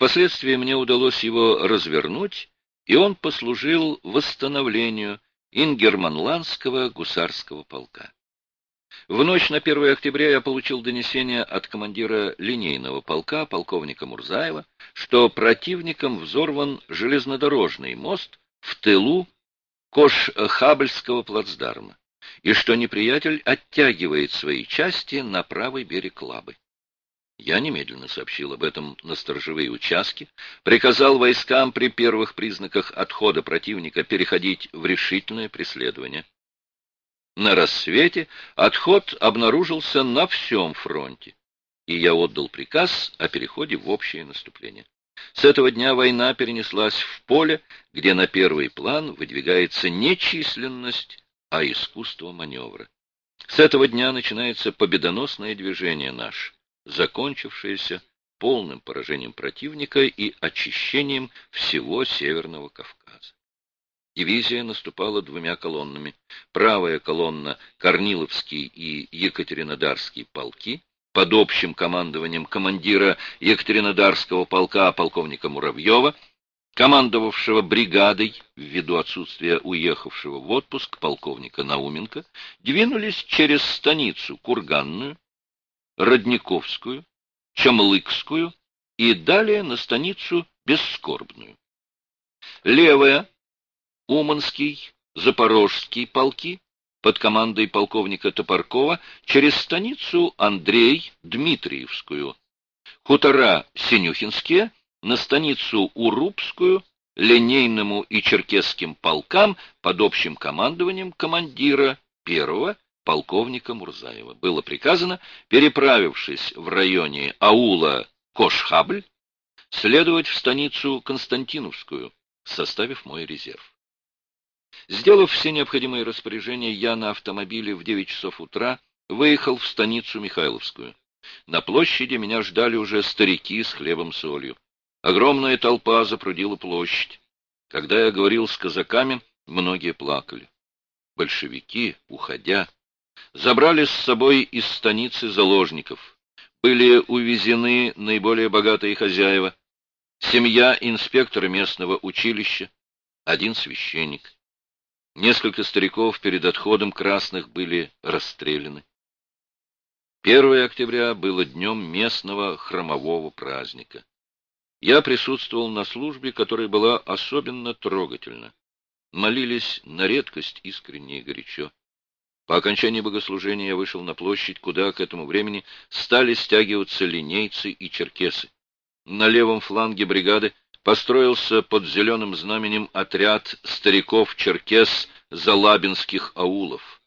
Впоследствии мне удалось его развернуть, и он послужил восстановлению Ингерманландского гусарского полка. В ночь на 1 октября я получил донесение от командира линейного полка, полковника Мурзаева, что противником взорван железнодорожный мост в тылу Кош-Хабельского плацдарма, и что неприятель оттягивает свои части на правый берег Лабы. Я немедленно сообщил об этом на сторожевые участки, приказал войскам при первых признаках отхода противника переходить в решительное преследование. На рассвете отход обнаружился на всем фронте, и я отдал приказ о переходе в общее наступление. С этого дня война перенеслась в поле, где на первый план выдвигается не численность, а искусство маневра. С этого дня начинается победоносное движение наше закончившееся полным поражением противника и очищением всего Северного Кавказа. Дивизия наступала двумя колоннами. Правая колонна — Корниловский и Екатеринодарский полки, под общим командованием командира Екатеринодарского полка полковника Муравьева, командовавшего бригадой, ввиду отсутствия уехавшего в отпуск полковника Науменко, двинулись через станицу Курганную, Родниковскую, Чамлыкскую и далее на станицу Бесскорбную. Левая, Уманский, Запорожский полки под командой полковника Топоркова через станицу Андрей Дмитриевскую, хутора Синюхинские на станицу Урубскую, линейному и черкесским полкам под общим командованием командира первого полковника Мурзаева. Было приказано, переправившись в районе аула Кошхабль, следовать в станицу Константиновскую, составив мой резерв. Сделав все необходимые распоряжения, я на автомобиле в 9 часов утра выехал в станицу Михайловскую. На площади меня ждали уже старики с хлебом-солью. Огромная толпа запрудила площадь. Когда я говорил с казаками, многие плакали. Большевики, уходя, забрали с собой из станицы заложников. Были увезены наиболее богатые хозяева, семья инспектора местного училища, один священник. Несколько стариков перед отходом красных были расстреляны. 1 октября было днем местного хромового праздника. Я присутствовал на службе, которая была особенно трогательна. Молились на редкость искренне и горячо. По окончании богослужения я вышел на площадь, куда к этому времени стали стягиваться линейцы и черкесы. На левом фланге бригады построился под зеленым знаменем отряд стариков-черкес залабинских аулов.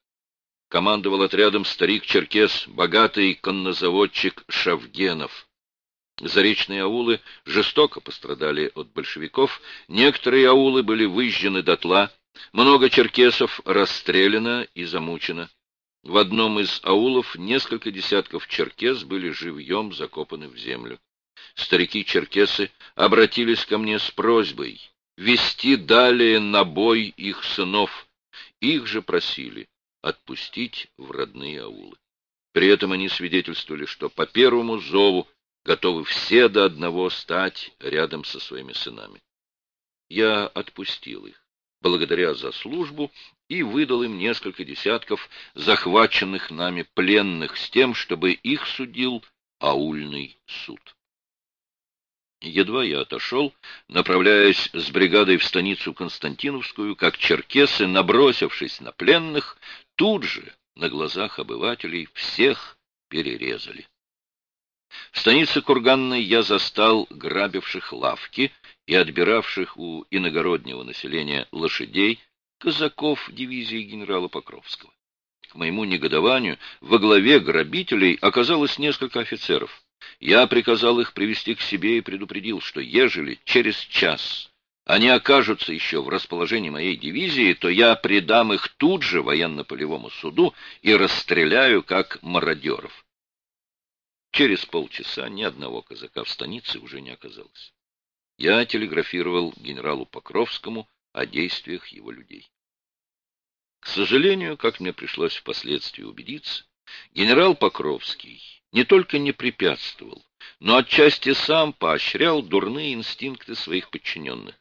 Командовал отрядом старик-черкес, богатый коннозаводчик Шавгенов. Заречные аулы жестоко пострадали от большевиков, некоторые аулы были выжжены дотла, много черкесов расстреляно и замучено. В одном из аулов несколько десятков черкес были живьем закопаны в землю. Старики-черкесы обратились ко мне с просьбой вести далее на бой их сынов. Их же просили отпустить в родные аулы. При этом они свидетельствовали, что по первому зову готовы все до одного стать рядом со своими сынами. Я отпустил их благодаря за службу, и выдал им несколько десятков захваченных нами пленных с тем, чтобы их судил аульный суд. Едва я отошел, направляясь с бригадой в станицу Константиновскую, как черкесы, набросившись на пленных, тут же на глазах обывателей всех перерезали. В станице Курганной я застал грабивших лавки и отбиравших у иногороднего населения лошадей казаков дивизии генерала Покровского. К моему негодованию во главе грабителей оказалось несколько офицеров. Я приказал их привести к себе и предупредил, что ежели через час они окажутся еще в расположении моей дивизии, то я предам их тут же военно-полевому суду и расстреляю как мародеров. Через полчаса ни одного казака в станице уже не оказалось. Я телеграфировал генералу Покровскому о действиях его людей. К сожалению, как мне пришлось впоследствии убедиться, генерал Покровский не только не препятствовал, но отчасти сам поощрял дурные инстинкты своих подчиненных.